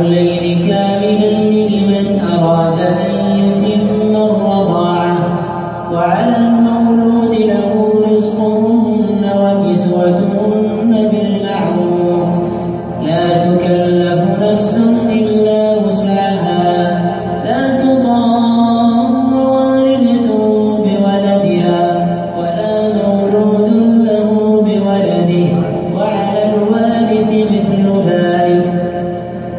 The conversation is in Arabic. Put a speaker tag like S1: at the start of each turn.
S1: الليل